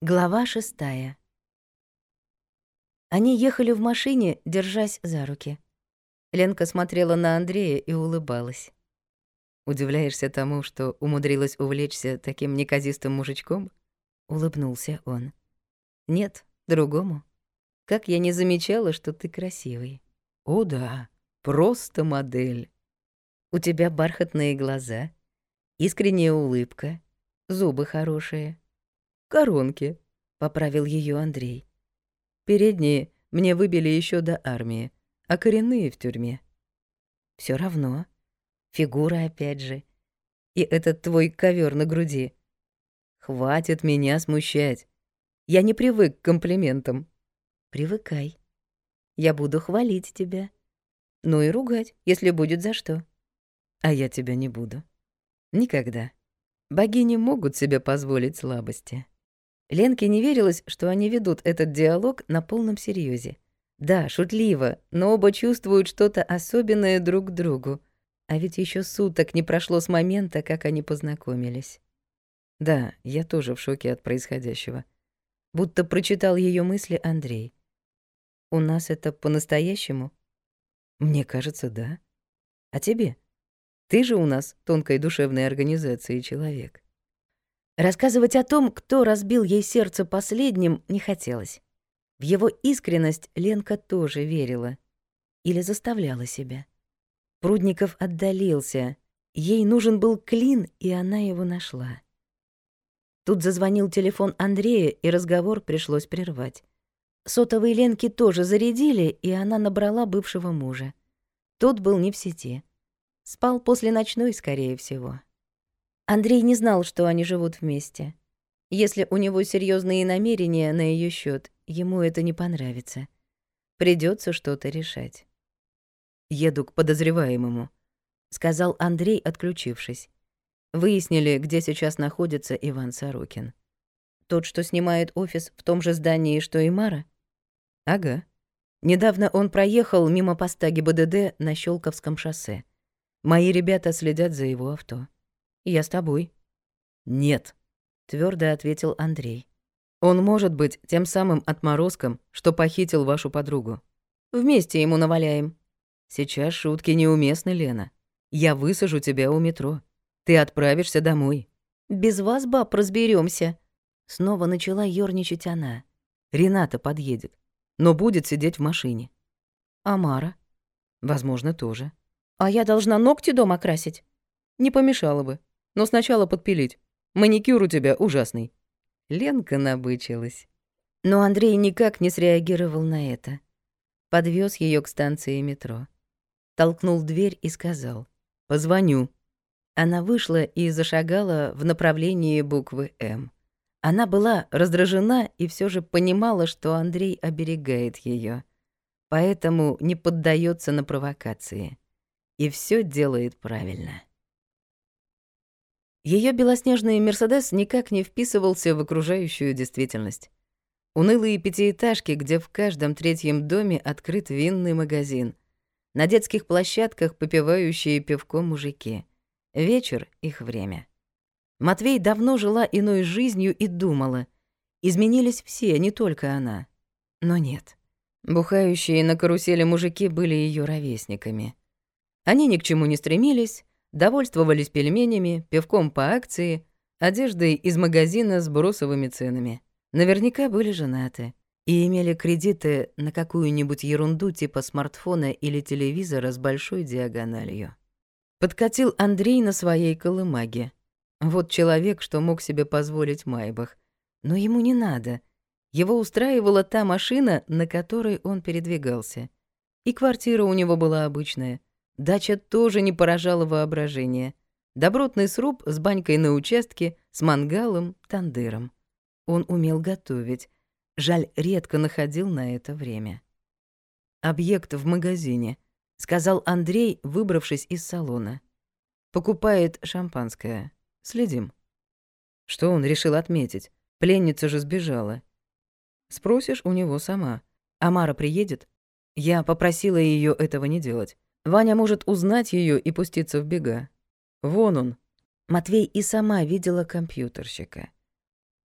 Глава шестая. Они ехали в машине, держась за руки. Ленка смотрела на Андрея и улыбалась. «Удивляешься тому, что умудрилась увлечься таким неказистым мужичком?» — улыбнулся он. «Нет, другому. Как я не замечала, что ты красивый». «О да, просто модель. У тебя бархатные глаза, искренняя улыбка, зубы хорошие» коронки», — поправил ее Андрей. «Передние мне выбили еще до армии, а коренные в тюрьме». Все равно. Фигура опять же. И этот твой ковер на груди. Хватит меня смущать. Я не привык к комплиментам. Привыкай. Я буду хвалить тебя. Ну и ругать, если будет за что. А я тебя не буду. Никогда. Богини могут себе позволить слабости. Ленке не верилось, что они ведут этот диалог на полном серьезе. Да, шутливо, но оба чувствуют что-то особенное друг к другу. А ведь еще суток не прошло с момента, как они познакомились. Да, я тоже в шоке от происходящего. Будто прочитал ее мысли Андрей. У нас это по-настоящему? Мне кажется, да. А тебе? Ты же у нас тонкой душевной организации человек. Рассказывать о том, кто разбил ей сердце последним, не хотелось. В его искренность Ленка тоже верила. Или заставляла себя. Прудников отдалился. Ей нужен был клин, и она его нашла. Тут зазвонил телефон Андрея, и разговор пришлось прервать. Сотовые Ленки тоже зарядили, и она набрала бывшего мужа. Тот был не в сети. Спал после ночной, скорее всего. Андрей не знал, что они живут вместе. Если у него серьезные намерения на ее счет, ему это не понравится. Придется что-то решать. «Еду к подозреваемому», — сказал Андрей, отключившись. Выяснили, где сейчас находится Иван Сорокин. Тот, что снимает офис в том же здании, что и Мара? Ага. Недавно он проехал мимо поста ГИБДД на Щелковском шоссе. Мои ребята следят за его авто. Я с тобой». «Нет», — твердо ответил Андрей. «Он может быть тем самым отморозком, что похитил вашу подругу. Вместе ему наваляем». «Сейчас шутки неуместны, Лена. Я высажу тебя у метро. Ты отправишься домой». «Без вас, баб, разберемся. Снова начала ёрничать она. «Рената подъедет, но будет сидеть в машине». «Амара?» «Возможно, тоже». «А я должна ногти дома красить?» «Не помешало бы но сначала подпилить. Маникюр у тебя ужасный». Ленка набычилась. Но Андрей никак не среагировал на это. Подвез ее к станции метро. Толкнул дверь и сказал «Позвоню». Она вышла и зашагала в направлении буквы «М». Она была раздражена и все же понимала, что Андрей оберегает ее, поэтому не поддается на провокации и все делает правильно. Ее белоснежный «Мерседес» никак не вписывался в окружающую действительность. Унылые пятиэтажки, где в каждом третьем доме открыт винный магазин. На детских площадках попивающие пивком мужики. Вечер — их время. Матвей давно жила иной жизнью и думала. Изменились все, не только она. Но нет. Бухающие на карусели мужики были ее ровесниками. Они ни к чему не стремились, довольствовались пельменями, пивком по акции, одеждой из магазина с бросовыми ценами. Наверняка были женаты и имели кредиты на какую-нибудь ерунду типа смартфона или телевизора с большой диагональю. Подкатил Андрей на своей колымаге. Вот человек, что мог себе позволить Майбах. Но ему не надо. Его устраивала та машина, на которой он передвигался. И квартира у него была обычная — Дача тоже не поражала воображение. Добротный сруб с банькой на участке, с мангалом, тандыром. Он умел готовить. Жаль, редко находил на это время. «Объект в магазине», — сказал Андрей, выбравшись из салона. «Покупает шампанское. Следим». Что он решил отметить? Пленница же сбежала. Спросишь у него сама. Амара приедет? Я попросила ее этого не делать. Ваня может узнать ее и пуститься в бега. Вон он. Матвей и сама видела компьютерщика.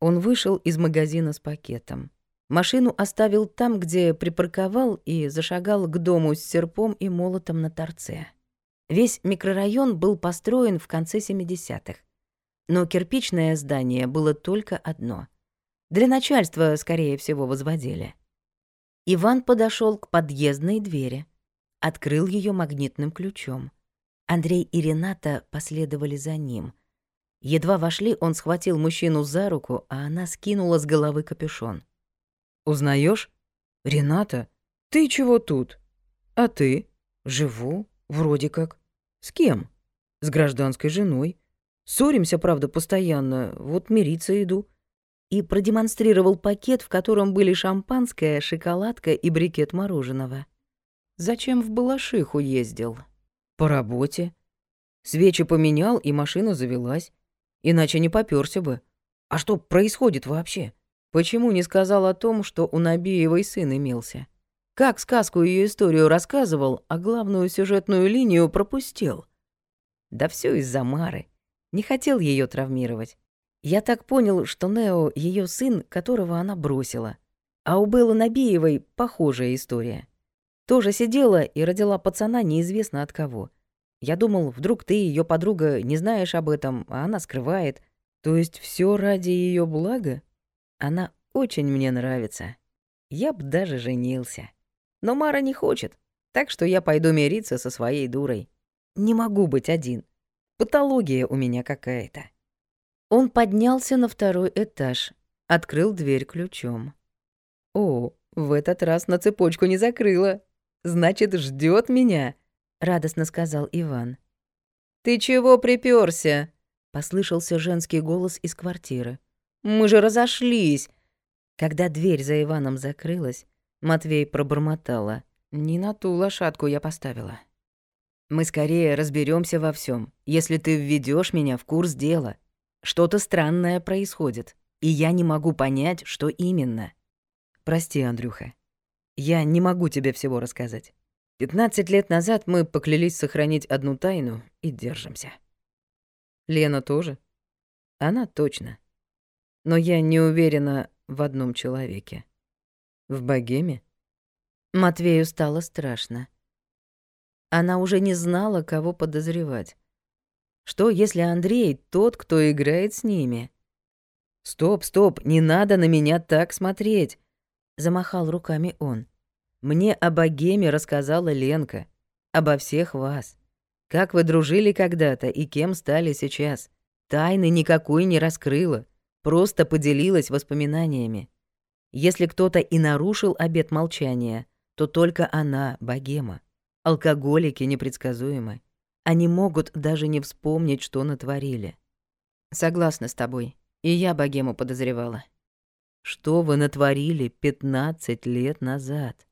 Он вышел из магазина с пакетом. Машину оставил там, где припарковал, и зашагал к дому с серпом и молотом на торце. Весь микрорайон был построен в конце 70-х. Но кирпичное здание было только одно. Для начальства, скорее всего, возводили. Иван подошел к подъездной двери, открыл ее магнитным ключом. Андрей и Рената последовали за ним. Едва вошли, он схватил мужчину за руку, а она скинула с головы капюшон. Узнаешь? Рената, ты чего тут? А ты? Живу, вроде как. С кем? С гражданской женой. Ссоримся, правда, постоянно. Вот мириться иду и продемонстрировал пакет, в котором были шампанское, шоколадка и брикет мороженого. Зачем в Балашиху ездил? По работе. Свечи поменял, и машина завелась. Иначе не попёрся бы. А что происходит вообще? Почему не сказал о том, что у Набиевой сын имелся? Как сказку ее историю рассказывал, а главную сюжетную линию пропустил? Да все из-за Мары. Не хотел ее травмировать. Я так понял, что Нео — ее сын, которого она бросила. А у Беллы Набиевой похожая история. Тоже сидела и родила пацана неизвестно от кого. Я думал, вдруг ты, ее подруга, не знаешь об этом, а она скрывает. То есть все ради ее блага? Она очень мне нравится. Я б даже женился. Но Мара не хочет, так что я пойду мириться со своей дурой. Не могу быть один. Патология у меня какая-то. Он поднялся на второй этаж, открыл дверь ключом. О, в этот раз на цепочку не закрыла. Значит, ждет меня, радостно сказал Иван. Ты чего припёрся? послышался женский голос из квартиры. Мы же разошлись. Когда дверь за Иваном закрылась, Матвей пробормотала: "Не на ту лошадку я поставила. Мы скорее разберемся во всем, если ты введешь меня в курс дела. Что-то странное происходит, и я не могу понять, что именно. Прости, Андрюха. Я не могу тебе всего рассказать. 15 лет назад мы поклялись сохранить одну тайну и держимся. Лена тоже? Она точно. Но я не уверена в одном человеке. В богеме? Матвею стало страшно. Она уже не знала, кого подозревать. Что, если Андрей тот, кто играет с ними? «Стоп, стоп, не надо на меня так смотреть!» — замахал руками он. «Мне о богеме рассказала Ленка. Обо всех вас. Как вы дружили когда-то и кем стали сейчас. Тайны никакой не раскрыла, просто поделилась воспоминаниями. Если кто-то и нарушил обет молчания, то только она, богема. Алкоголики непредсказуемы. Они могут даже не вспомнить, что натворили. Согласна с тобой. И я богему подозревала. Что вы натворили 15 лет назад?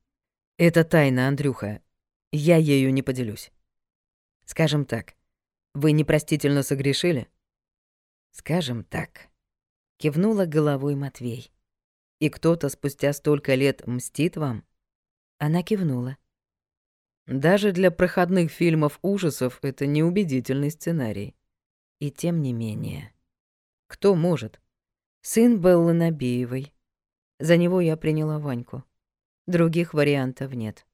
Это тайна, Андрюха. Я ею не поделюсь. Скажем так, вы непростительно согрешили? Скажем так. Кивнула головой Матвей. И кто-то спустя столько лет мстит вам? Она кивнула. Даже для проходных фильмов ужасов это неубедительный сценарий. И тем не менее. Кто может? Сын Беллы Набиевой. За него я приняла Ваньку. Других вариантов нет.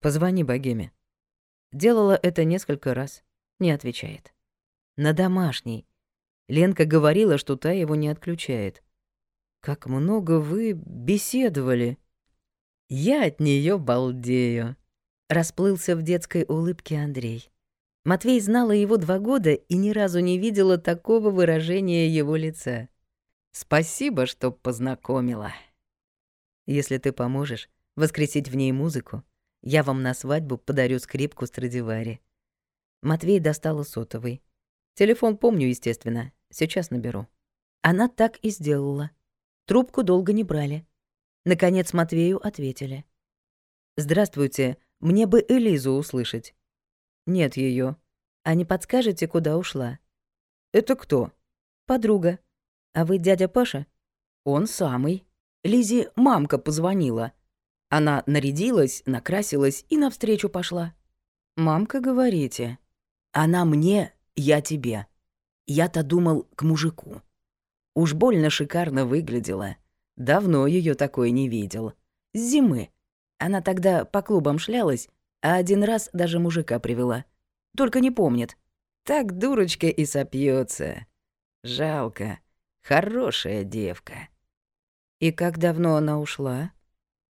Позвони богеме. Делала это несколько раз. Не отвечает. На домашний. Ленка говорила, что та его не отключает. Как много вы беседовали. Я от нее балдею. Расплылся в детской улыбке Андрей. Матвей знала его два года и ни разу не видела такого выражения его лица. «Спасибо, что познакомила. Если ты поможешь воскресить в ней музыку, я вам на свадьбу подарю скрипку Страдивари». Матвей достала сотовый. Телефон помню, естественно. Сейчас наберу. Она так и сделала. Трубку долго не брали. Наконец Матвею ответили. «Здравствуйте, мне бы Элизу услышать. Нет ее. А не подскажете, куда ушла? Это кто? Подруга. А вы дядя Паша? Он самый. Лизе мамка позвонила. Она нарядилась, накрасилась и навстречу пошла. Мамка, говорите? Она мне, я тебе. Я-то думал к мужику. Уж больно шикарно выглядела. Давно ее такой не видел. С зимы. Она тогда по клубам шлялась, а один раз даже мужика привела. Только не помнит. Так дурочка и сопьется. Жалко. Хорошая девка. И как давно она ушла?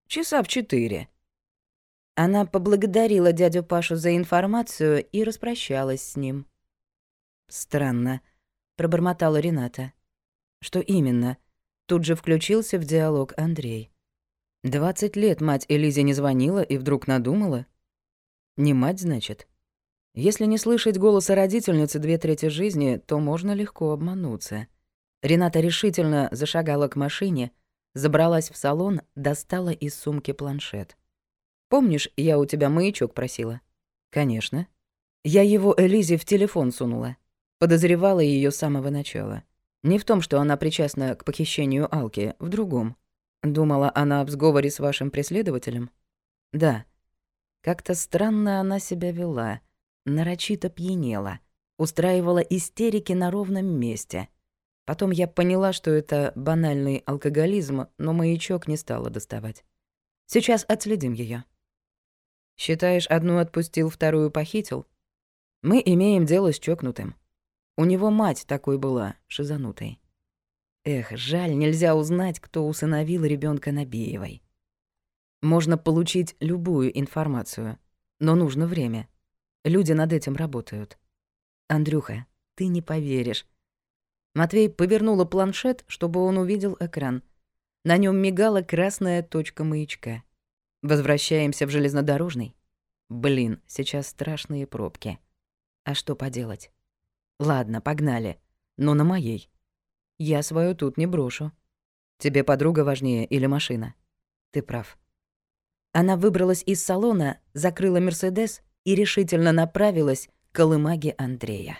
Часа в четыре. Она поблагодарила дядю Пашу за информацию и распрощалась с ним. Странно, пробормотала Рената. Что именно? Тут же включился в диалог Андрей. Двадцать лет мать Элизе не звонила и вдруг надумала. Не мать, значит? Если не слышать голоса родительницы две трети жизни, то можно легко обмануться. Рената решительно зашагала к машине, забралась в салон, достала из сумки планшет. «Помнишь, я у тебя маячок просила?» «Конечно. Я его Элизе в телефон сунула. Подозревала ее с самого начала. Не в том, что она причастна к похищению Алки, в другом. Думала она об сговоре с вашим преследователем? Да. Как-то странно она себя вела, нарочито пьянела, устраивала истерики на ровном месте. Потом я поняла, что это банальный алкоголизм, но маячок не стала доставать. Сейчас отследим ее. Считаешь, одну отпустил, вторую похитил? Мы имеем дело с чокнутым. У него мать такой была, шизанутой. Эх, жаль, нельзя узнать, кто усыновил ребенка Набиевой. Можно получить любую информацию, но нужно время. Люди над этим работают. Андрюха, ты не поверишь. Матвей повернула планшет, чтобы он увидел экран. На нем мигала красная точка маячка. Возвращаемся в железнодорожный. Блин, сейчас страшные пробки. А что поделать? Ладно, погнали. Но на моей. Я свою тут не брошу. Тебе подруга важнее или машина? Ты прав. Она выбралась из салона, закрыла «Мерседес» и решительно направилась к колымаге Андрея.